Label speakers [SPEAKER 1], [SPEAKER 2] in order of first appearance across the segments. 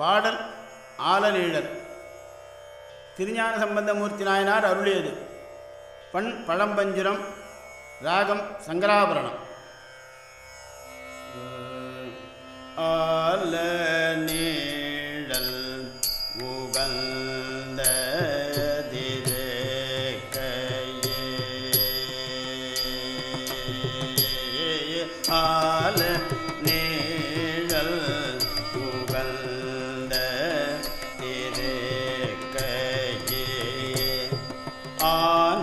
[SPEAKER 1] பாடல் ஆலநீழல் திருஞான சம்பந்தமூர்த்தி நாயனார் அருளியது. பண் பழம்பஞ்சுரம் ராகம் சங்கராபரணம். ஆல நீழல் உகந்த ஆல ஆ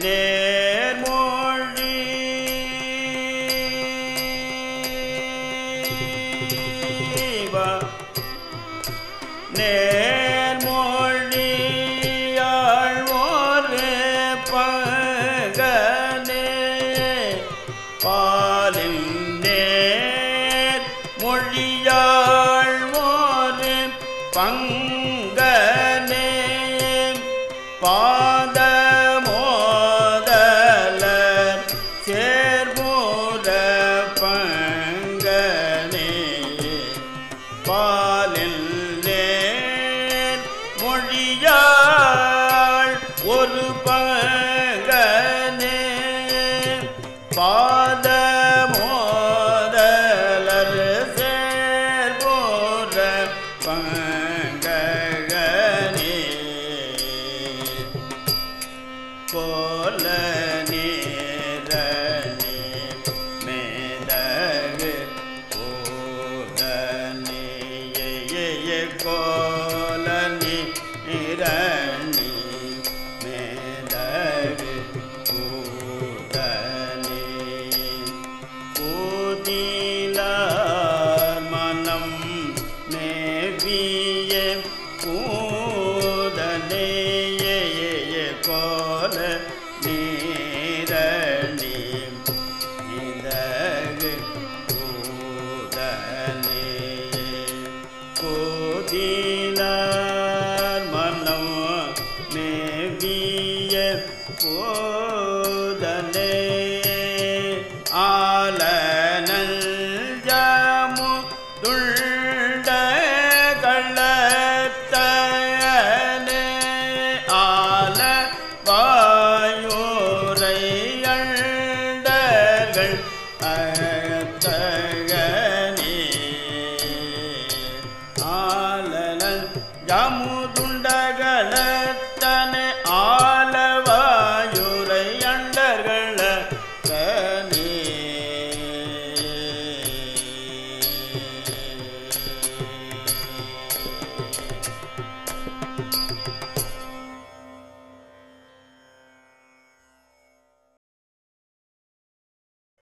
[SPEAKER 1] நேர்மொழி வா. நேர்மொழியாழ்வோரு பகனே. பாலின் நேர் மொழியாழ்வோரு பங்கனே. பா மொழியாள் ஒரு பங்கனே பாத மோதலர் சேர்போர பங்கனே போல நேரணி மேதகு கோதனியே கோல மேவிய கூதனேயே கோல நீரணி. இதகு கூதனே கோதிலார் மனம் மேவிய போ